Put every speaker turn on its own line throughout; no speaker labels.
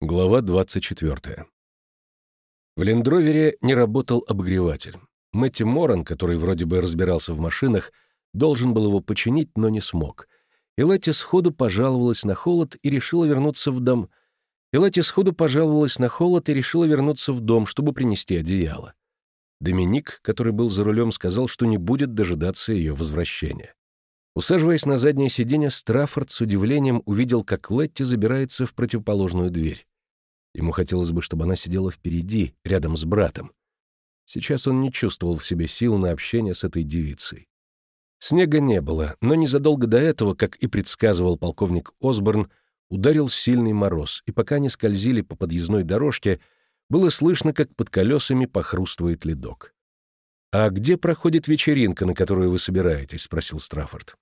Глава 24. В лендровере не работал обогреватель. Мэтти Моран, который вроде бы разбирался в машинах, должен был его починить, но не смог. И Летти сходу пожаловалась на холод и решила вернуться в дом. И Летти сходу пожаловалась на холод и решила вернуться в дом, чтобы принести одеяло. Доминик, который был за рулем, сказал, что не будет дожидаться ее возвращения. Усаживаясь на заднее сиденье, Страффорд с удивлением увидел, как Летти забирается в противоположную дверь. Ему хотелось бы, чтобы она сидела впереди, рядом с братом. Сейчас он не чувствовал в себе сил на общение с этой девицей. Снега не было, но незадолго до этого, как и предсказывал полковник Осборн, ударил сильный мороз, и пока они скользили по подъездной дорожке, было слышно, как под колесами похрустывает ледок. «А где проходит вечеринка, на которую вы собираетесь?» — спросил Страффорд.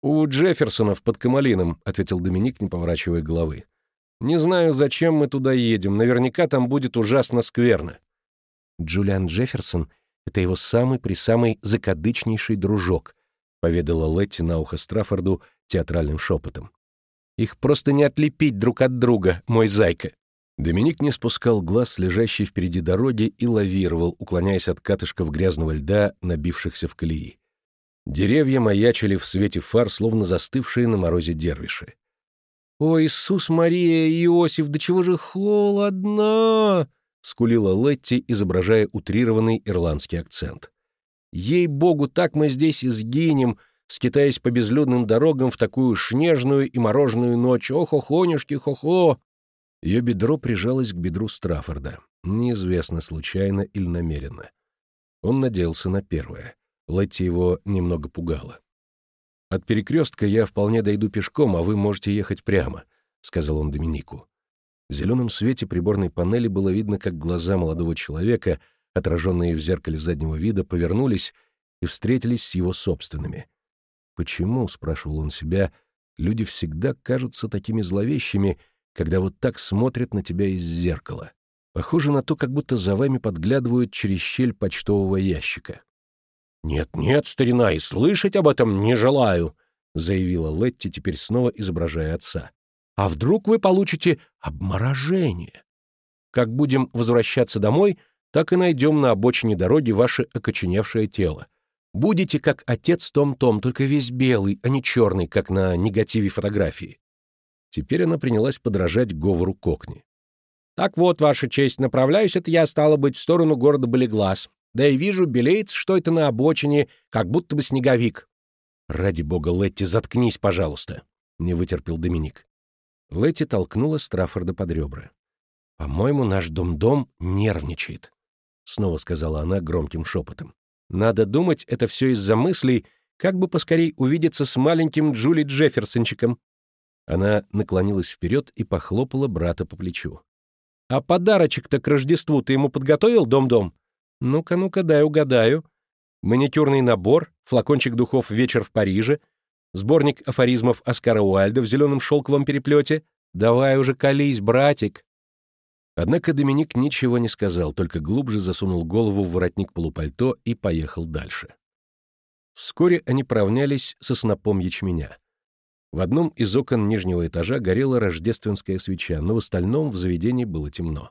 «У Джефферсонов под Камалином», — ответил Доминик, не поворачивая головы. Не знаю, зачем мы туда едем. Наверняка там будет ужасно скверно. Джулиан Джефферсон — это его самый-присамый закадычнейший дружок, поведала Летти на ухо Страффорду театральным шепотом. Их просто не отлепить друг от друга, мой зайка. Доминик не спускал глаз с лежащей впереди дороги и лавировал, уклоняясь от катышков грязного льда, набившихся в колеи. Деревья маячили в свете фар, словно застывшие на морозе дервиши. «О, Иисус Мария Иосиф, да чего же холодно!» — скулила Летти, изображая утрированный ирландский акцент. «Ей-богу, так мы здесь и сгинем, скитаясь по безлюдным дорогам в такую снежную и мороженую ночь. Ох-охонюшки, хо-хо!» Ее бедро прижалось к бедру Страффорда, неизвестно, случайно или намеренно. Он надеялся на первое. Летти его немного пугала. «От перекрестка я вполне дойду пешком, а вы можете ехать прямо», — сказал он Доминику. В зеленом свете приборной панели было видно, как глаза молодого человека, отраженные в зеркале заднего вида, повернулись и встретились с его собственными. «Почему?» — спрашивал он себя. «Люди всегда кажутся такими зловещими, когда вот так смотрят на тебя из зеркала. Похоже на то, как будто за вами подглядывают через щель почтового ящика». «Нет-нет, старина, и слышать об этом не желаю», — заявила Летти, теперь снова изображая отца. «А вдруг вы получите обморожение? Как будем возвращаться домой, так и найдем на обочине дороги ваше окоченевшее тело. Будете как отец Том-Том, только весь белый, а не черный, как на негативе фотографии». Теперь она принялась подражать говору Кокни. «Так вот, Ваша честь, направляюсь это я, стало быть, в сторону города Болеглаз. Да и вижу, белеет что это на обочине, как будто бы снеговик. «Ради бога, Летти, заткнись, пожалуйста!» — не вытерпел Доминик. Летти толкнула Страффорда под ребра. «По-моему, наш дом-дом нервничает», — снова сказала она громким шепотом. «Надо думать, это все из-за мыслей, как бы поскорей увидеться с маленьким Джули Джефферсончиком». Она наклонилась вперед и похлопала брата по плечу. «А подарочек-то к Рождеству ты ему подготовил, дом-дом? Ну-ка, ну-ка, дай угадаю. Маникюрный набор, флакончик духов «Вечер в Париже», сборник афоризмов Оскара Уальда в зеленом шелковом переплете. Давай уже колись, братик. Однако Доминик ничего не сказал, только глубже засунул голову в воротник полупальто и поехал дальше. Вскоре они поравнялись со снопом ячменя. В одном из окон нижнего этажа горела рождественская свеча, но в остальном в заведении было темно.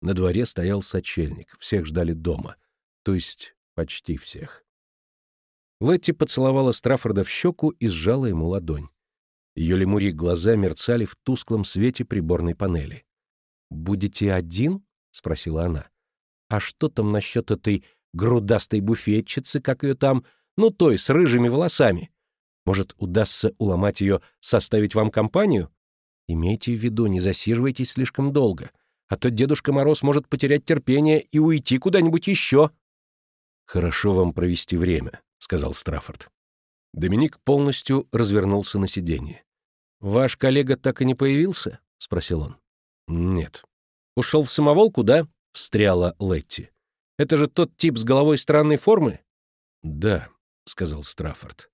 На дворе стоял сочельник, всех ждали дома. То есть почти всех. Летти поцеловала Страффорда в щеку и сжала ему ладонь. Ее лемурьи глаза мерцали в тусклом свете приборной панели. «Будете один?» — спросила она. «А что там насчет этой грудастой буфетчицы, как ее там, ну той, с рыжими волосами? Может, удастся уломать ее составить вам компанию? Имейте в виду, не засиживайтесь слишком долго а то Дедушка Мороз может потерять терпение и уйти куда-нибудь еще». «Хорошо вам провести время», — сказал Страффорд. Доминик полностью развернулся на сиденье. «Ваш коллега так и не появился?» — спросил он. «Нет». «Ушел в самоволку, да?» — встряла Летти. «Это же тот тип с головой странной формы?» «Да», — сказал Страффорд.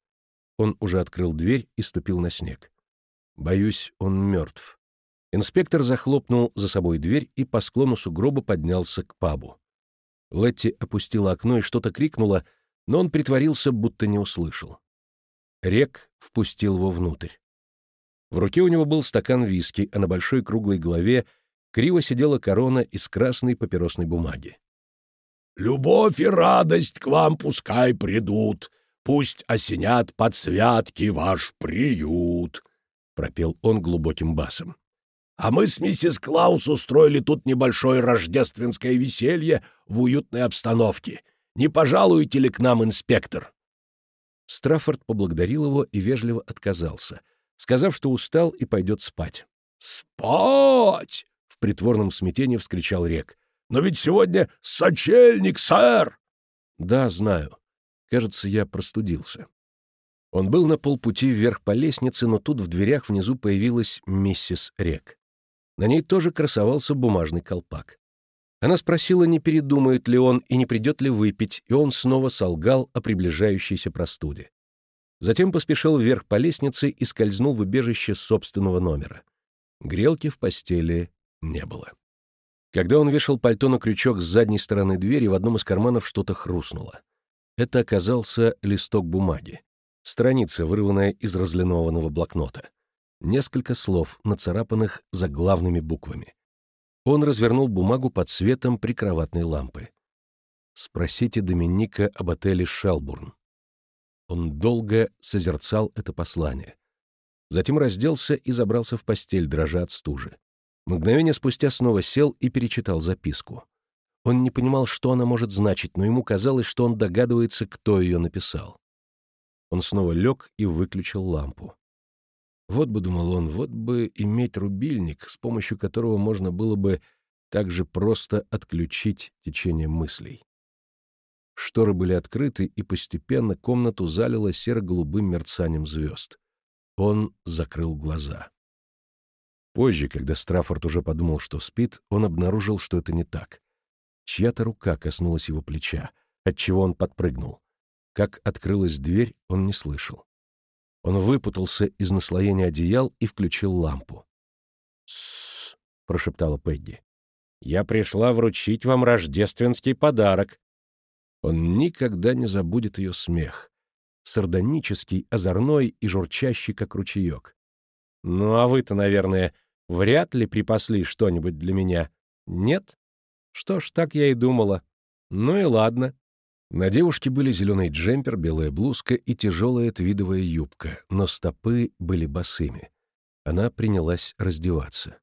Он уже открыл дверь и ступил на снег. «Боюсь, он мертв. Инспектор захлопнул за собой дверь и по склону сугроба поднялся к пабу. Летти опустила окно и что-то крикнула, но он притворился, будто не услышал. Рек впустил его внутрь. В руке у него был стакан виски, а на большой круглой голове криво сидела корона из красной папиросной бумаги.
«Любовь и радость к вам пускай придут, пусть осенят под святки ваш приют», — пропел он глубоким басом. «А мы с миссис Клаус устроили тут небольшое рождественское веселье в уютной обстановке. Не пожалуете ли к нам, инспектор?»
Страффорд поблагодарил его и вежливо отказался, сказав, что устал и пойдет спать.
«Спать!» — в притворном смятении вскричал Рек. «Но ведь сегодня сочельник, сэр!»
«Да, знаю. Кажется, я простудился». Он был на полпути вверх по лестнице, но тут в дверях внизу появилась миссис Рек. На ней тоже красовался бумажный колпак. Она спросила, не передумает ли он и не придет ли выпить, и он снова солгал о приближающейся простуде. Затем поспешил вверх по лестнице и скользнул в убежище собственного номера. Грелки в постели не было. Когда он вешал пальто на крючок с задней стороны двери, в одном из карманов что-то хрустнуло. Это оказался листок бумаги. Страница, вырванная из разлинованного блокнота. Несколько слов, нацарапанных заглавными буквами. Он развернул бумагу под светом прикроватной лампы. «Спросите Доминика об отеле «Шелбурн». Он долго созерцал это послание. Затем разделся и забрался в постель, дрожа от стужи. Мгновение спустя снова сел и перечитал записку. Он не понимал, что она может значить, но ему казалось, что он догадывается, кто ее написал. Он снова лег и выключил лампу. Вот бы, думал он, вот бы иметь рубильник, с помощью которого можно было бы так же просто отключить течение мыслей. Шторы были открыты, и постепенно комнату залило серо-голубым мерцанием звезд. Он закрыл глаза. Позже, когда Страффорд уже подумал, что спит, он обнаружил, что это не так. Чья-то рука коснулась его плеча, отчего он подпрыгнул. Как открылась дверь, он не слышал. Он выпутался из наслоения одеял и включил лампу. «Тссс!» — прошептала Пегги. «Я пришла вручить вам рождественский подарок». Он никогда не забудет ее смех. Сардонический, озорной и журчащий, как ручеек. «Ну а вы-то, наверное, вряд ли припасли что-нибудь для меня, нет?» «Что ж, так я и думала. Ну и ладно. На девушке были зеленый джемпер, белая блузка и тяжелая твидовая юбка, но стопы были босыми. Она принялась раздеваться.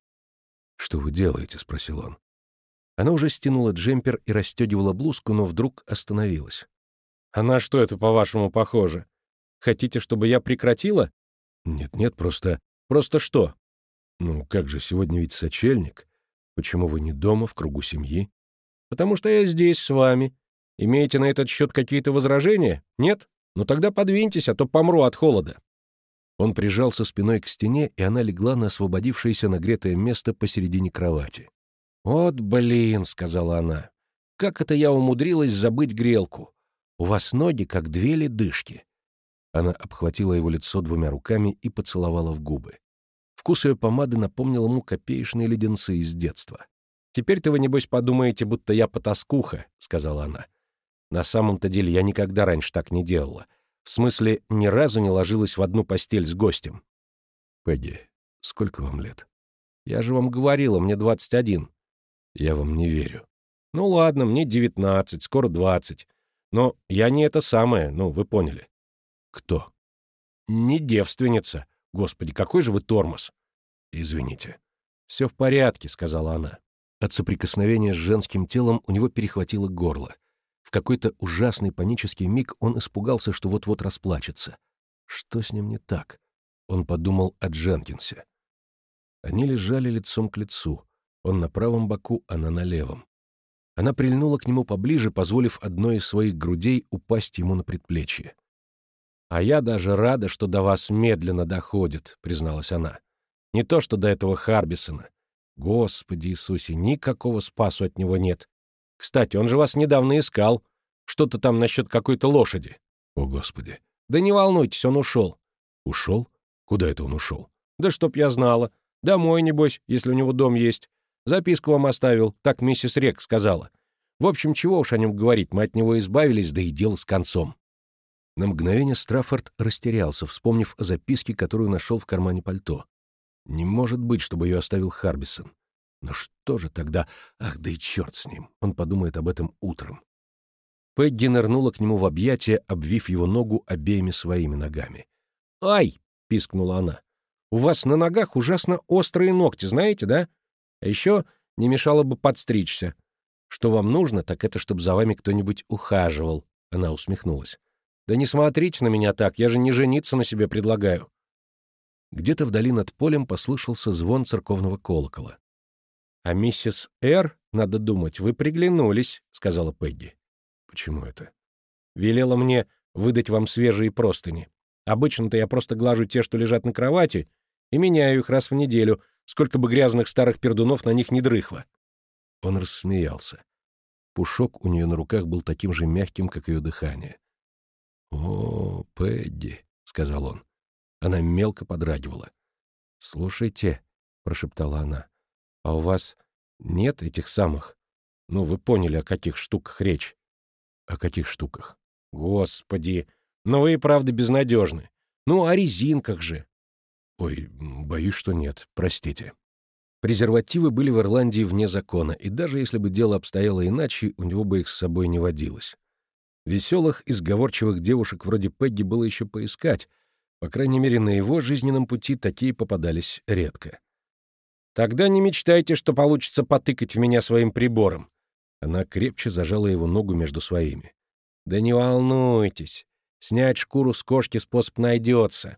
«Что вы делаете?» — спросил он. Она уже стянула джемпер и расстегивала блузку, но вдруг остановилась. «А на что это, по-вашему, похоже? Хотите, чтобы я прекратила?» «Нет-нет, просто... Просто что?» «Ну, как же, сегодня ведь сочельник. Почему вы не дома, в кругу семьи?» «Потому что я здесь с вами», Имеете на этот счет какие-то возражения? Нет? Ну тогда подвиньтесь, а то помру от холода». Он прижался спиной к стене, и она легла на освободившееся нагретое место посередине кровати. «Вот блин», — сказала она, — «как это я умудрилась забыть грелку? У вас ноги, как две ледышки». Она обхватила его лицо двумя руками и поцеловала в губы. Вкус ее помады напомнил ему копеечные леденцы из детства. «Теперь-то вы, небось, подумаете, будто я потаскуха», — сказала она. На самом-то деле я никогда раньше так не делала. В смысле, ни разу не ложилась в одну постель с гостем. Пегги, сколько вам лет? Я же вам говорила, мне 21. Я вам не верю. Ну ладно, мне 19, скоро 20. Но я не это самое, ну, вы поняли. Кто? Не девственница. Господи, какой же вы тормоз. Извините. Все в порядке, сказала она. От соприкосновения с женским телом у него перехватило горло. В какой-то ужасный панический миг он испугался, что вот-вот расплачется. Что с ним не так? Он подумал о Дженкинсе. Они лежали лицом к лицу. Он на правом боку, она на левом. Она прильнула к нему поближе, позволив одной из своих грудей упасть ему на предплечье. «А я даже рада, что до вас медленно доходит», — призналась она. «Не то, что до этого Харбисона. Господи Иисусе, никакого спасу от него нет. Кстати, он же вас недавно искал. Что-то там насчет какой-то лошади. О, Господи. Да не волнуйтесь, он ушел. Ушел? Куда это он ушел? Да чтоб я знала. Домой, небось, если у него дом есть. Записку вам оставил, так миссис Рек сказала. В общем, чего уж о нем говорить, мы от него избавились, да и дело с концом. На мгновение Страффорд растерялся, вспомнив о записке, которую нашел в кармане пальто. Не может быть, чтобы ее оставил Харбисон. Но что же тогда? Ах, да и черт с ним. Он подумает об этом утром. Пегги нырнула к нему в объятия, обвив его ногу обеими своими ногами. «Ай!» — пискнула она. «У вас на ногах ужасно острые ногти, знаете, да? А еще не мешало бы подстричься. Что вам нужно, так это, чтобы за вами кто-нибудь ухаживал». Она усмехнулась. «Да не смотрите на меня так, я же не жениться на себе предлагаю». Где-то вдали над полем послышался звон церковного колокола. «А миссис Р, надо думать, вы приглянулись», — сказала Пегги. «Почему это?» «Велела мне выдать вам свежие простыни. Обычно-то я просто глажу те, что лежат на кровати, и меняю их раз в неделю, сколько бы грязных старых пердунов на них не дрыхло». Он рассмеялся. Пушок у нее на руках был таким же мягким, как ее дыхание. «О, Пэдди», — сказал он. Она мелко подрагивала. «Слушайте», — прошептала она, — «а у вас нет этих самых? Ну, вы поняли, о каких штуках речь?» «О каких штуках?» «Господи! Ну вы и правда безнадежны. Ну, о резинках же!» «Ой, боюсь, что нет. Простите». Презервативы были в Ирландии вне закона, и даже если бы дело обстояло иначе, у него бы их с собой не водилось. Веселых и сговорчивых девушек вроде Пегги было еще поискать, по крайней мере, на его жизненном пути такие попадались редко. «Тогда не мечтайте, что получится потыкать в меня своим прибором». Она крепче зажала его ногу между своими. «Да не волнуйтесь. Снять шкуру с кошки способ найдется».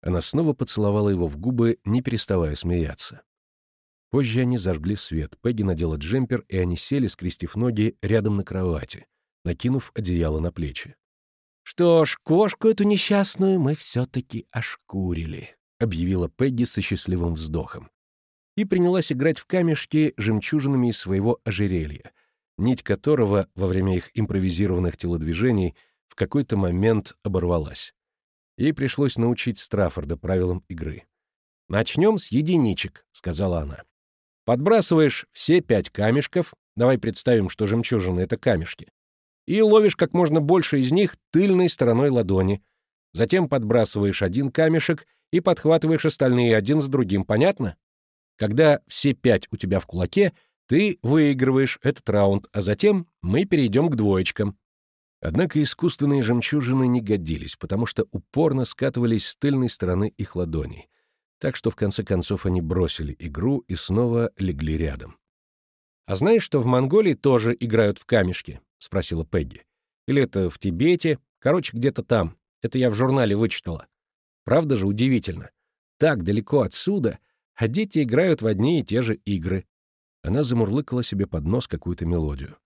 Она снова поцеловала его в губы, не переставая смеяться. Позже они зажгли свет. Пегги надела джемпер, и они сели, скрестив ноги, рядом на кровати, накинув одеяло на плечи. «Что ж, кошку эту несчастную мы все-таки ошкурили», — объявила Пегги со счастливым вздохом. И принялась играть в камешки жемчужинами из своего ожерелья, нить которого во время их импровизированных телодвижений в какой-то момент оборвалась. Ей пришлось научить Страффорда правилам игры. «Начнем с единичек», — сказала она. «Подбрасываешь все пять камешков, давай представим, что жемчужины — это камешки, и ловишь как можно больше из них тыльной стороной ладони. Затем подбрасываешь один камешек и подхватываешь остальные один за другим, понятно? Когда все пять у тебя в кулаке, ты выигрываешь этот раунд, а затем мы перейдем к двоечкам. Однако искусственные жемчужины не годились, потому что упорно скатывались с тыльной стороны их ладоней. Так что в конце концов они бросили игру и снова легли рядом. А знаешь, что в Монголии тоже играют в камешки? — спросила Пегги. «Или это в Тибете? Короче, где-то там. Это я в журнале вычитала. Правда же удивительно? Так далеко отсюда, а дети играют в одни и те же игры». Она замурлыкала себе под нос какую-то мелодию.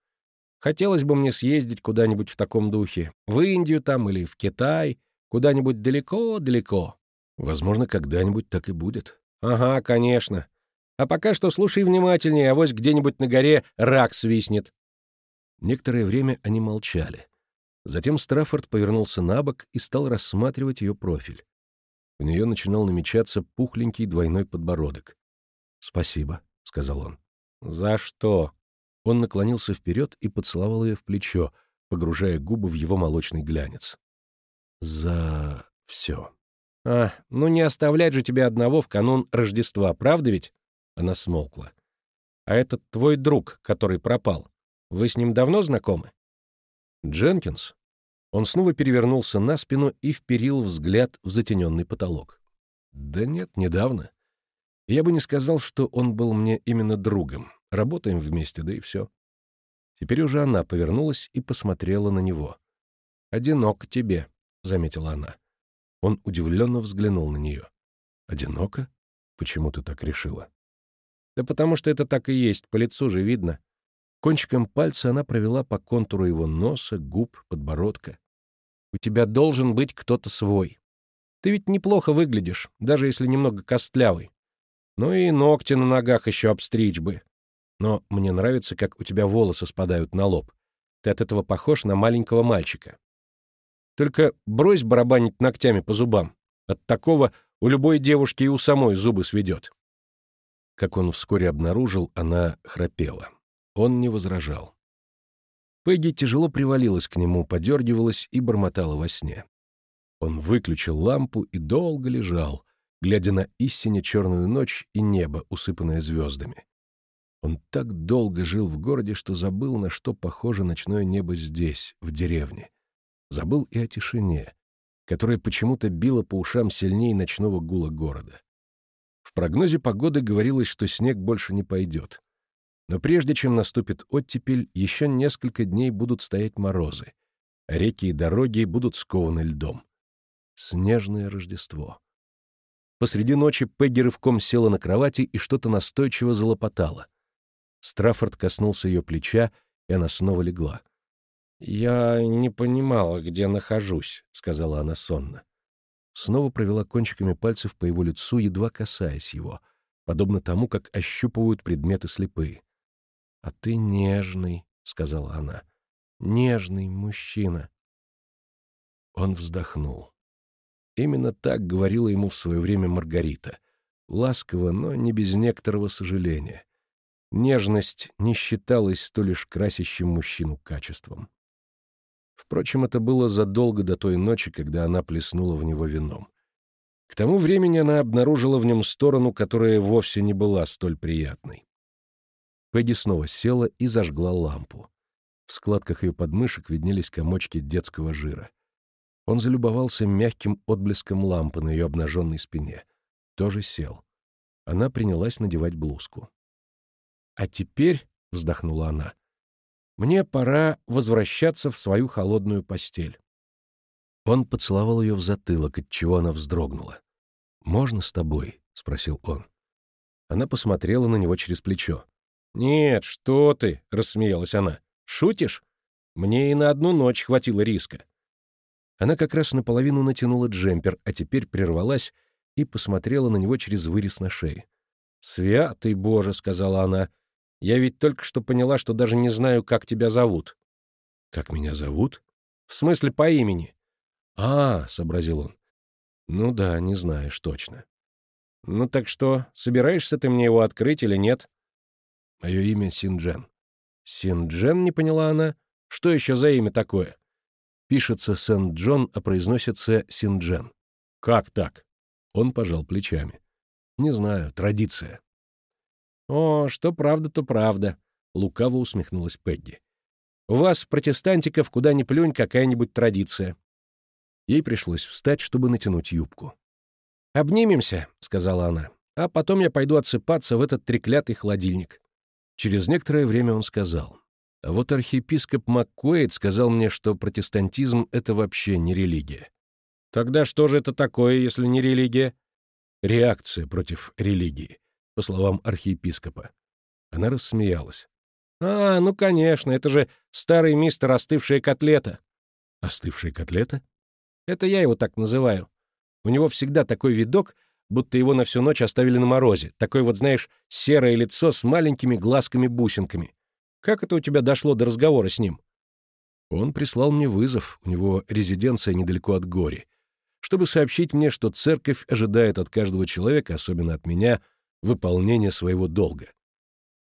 «Хотелось бы мне съездить куда-нибудь в таком духе. В Индию там или в Китай. Куда-нибудь далеко-далеко. Возможно, когда-нибудь так и будет». «Ага, конечно. А пока что слушай внимательнее, авось где-нибудь на горе рак свистнет. Некоторое время они молчали. Затем Страффорд повернулся на бок и стал рассматривать ее профиль. У нее начинал намечаться пухленький двойной подбородок. «Спасибо», — сказал он. «За что?» Он наклонился вперед и поцеловал ее в плечо, погружая губы в его молочный глянец. «За все». «А, ну не оставлять же тебя одного в канун Рождества, правда ведь?» Она смолкла. «А этот твой друг, который пропал. Вы с ним давно знакомы?» «Дженкинс?» Он снова перевернулся на спину и вперил взгляд в затененный потолок. «Да нет, недавно. Я бы не сказал, что он был мне именно другом. Работаем вместе, да и все». Теперь уже она повернулась и посмотрела на него. «Одиноко тебе», — заметила она. Он удивленно взглянул на нее. «Одиноко? Почему ты так решила?» «Да потому что это так и есть, по лицу же видно. Кончиком пальца она провела по контуру его носа, губ, подбородка. «У тебя должен быть кто-то свой. Ты ведь неплохо выглядишь, даже если немного костлявый. Ну и ногти на ногах еще обстричь бы. Но мне нравится, как у тебя волосы спадают на лоб. Ты от этого похож на маленького мальчика. Только брось барабанить ногтями по зубам. От такого у любой девушки и у самой зубы сведет». Как он вскоре обнаружил, она храпела. Он не возражал. Пегги тяжело привалилась к нему, подергивалась и бормотала во сне. Он выключил лампу и долго лежал, глядя на истине черную ночь и небо, усыпанное звездами. Он так долго жил в городе, что забыл, на что похоже ночное небо здесь, в деревне. Забыл и о тишине, которая почему-то била по ушам сильнее ночного гула города. В прогнозе погоды говорилось, что снег больше не пойдет. Но прежде чем наступит оттепель, еще несколько дней будут стоять морозы, а реки и дороги будут скованы льдом. Снежное Рождество. Посреди ночи Пегги рывком села на кровати и что-то настойчиво залопотала. Страффорд коснулся ее плеча, и она снова легла. «Я не понимала, где нахожусь», — сказала она сонно. Снова провела кончиками пальцев по его лицу, едва касаясь его, подобно тому, как ощупывают предметы слепые. «А ты нежный», — сказала она, — «нежный мужчина». Он вздохнул. Именно так говорила ему в свое время Маргарита. Ласково, но не без некоторого сожаления. Нежность не считалась столь лишь красящим мужчину качеством. Впрочем, это было задолго до той ночи, когда она плеснула в него вином. К тому времени она обнаружила в нем сторону, которая вовсе не была столь приятной. Пегги снова села и зажгла лампу. В складках ее подмышек виднелись комочки детского жира. Он залюбовался мягким отблеском лампы на ее обнаженной спине. Тоже сел. Она принялась надевать блузку. «А теперь», — вздохнула она, — «мне пора возвращаться в свою холодную постель». Он поцеловал ее в затылок, от чего она вздрогнула. «Можно с тобой?» — спросил он. Она посмотрела на него через плечо. «Нет, что ты!» — рассмеялась она. «Шутишь? Мне и на одну ночь хватило риска». Она как раз наполовину натянула джемпер, а теперь прервалась и посмотрела на него через вырез на шее. «Святый Боже!» — сказала она. Я ведь только что поняла, что даже не знаю, как тебя зовут». «Как меня зовут?» «В смысле, по имени». «А, — сообразил он. Ну да, не знаешь точно. Ну так что, собираешься ты мне его открыть или нет?» «Мое имя Синджен». «Синджен?» — не поняла она. «Что еще за имя такое?» Пишется Сент-Джон, а произносится Синджен. «Как так?» Он пожал плечами. «Не знаю, традиция». «О, что правда, то правда», — лукаво усмехнулась Пегги. «У вас, протестантиков, куда ни плюнь, какая-нибудь традиция». Ей пришлось встать, чтобы натянуть юбку. «Обнимемся», — сказала она, — «а потом я пойду отсыпаться в этот треклятый холодильник». Через некоторое время он сказал, «А вот архиепископ Маккуэйд сказал мне, что протестантизм — это вообще не религия». «Тогда что же это такое, если не религия?» «Реакция против религии по словам архиепископа. Она рассмеялась. «А, ну, конечно, это же старый мистер остывшая котлета». «Остывшая котлета?» «Это я его так называю. У него всегда такой видок, будто его на всю ночь оставили на морозе. Такое вот, знаешь, серое лицо с маленькими глазками-бусинками. Как это у тебя дошло до разговора с ним?» Он прислал мне вызов, у него резиденция недалеко от Гори, чтобы сообщить мне, что церковь ожидает от каждого человека, особенно от меня, выполнение своего долга.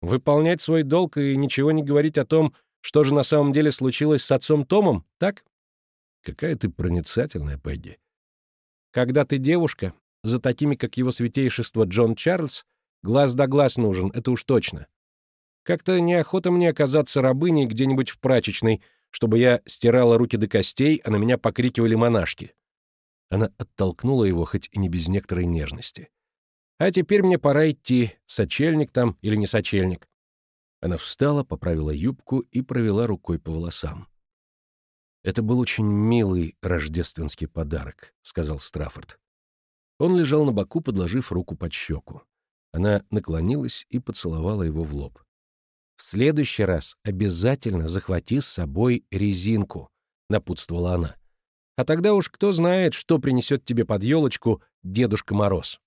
Выполнять свой долг и ничего не говорить о том, что же на самом деле случилось с отцом Томом, так? Какая ты проницательная, Пегги. Когда ты девушка, за такими, как его святейшество Джон Чарльз, глаз да глаз нужен, это уж точно. Как-то неохота мне оказаться рабыней где-нибудь в прачечной, чтобы я стирала руки до костей, а на меня покрикивали монашки. Она оттолкнула его, хоть и не без некоторой нежности. А теперь мне пора идти, сочельник там или не сочельник. Она встала, поправила юбку и провела рукой по волосам. «Это был очень милый рождественский подарок», — сказал Страффорд. Он лежал на боку, подложив руку под щеку. Она наклонилась и поцеловала его в лоб. «В следующий раз обязательно захвати с собой резинку», — напутствовала она. «А тогда уж кто знает, что принесет тебе под елочку Дедушка Мороз».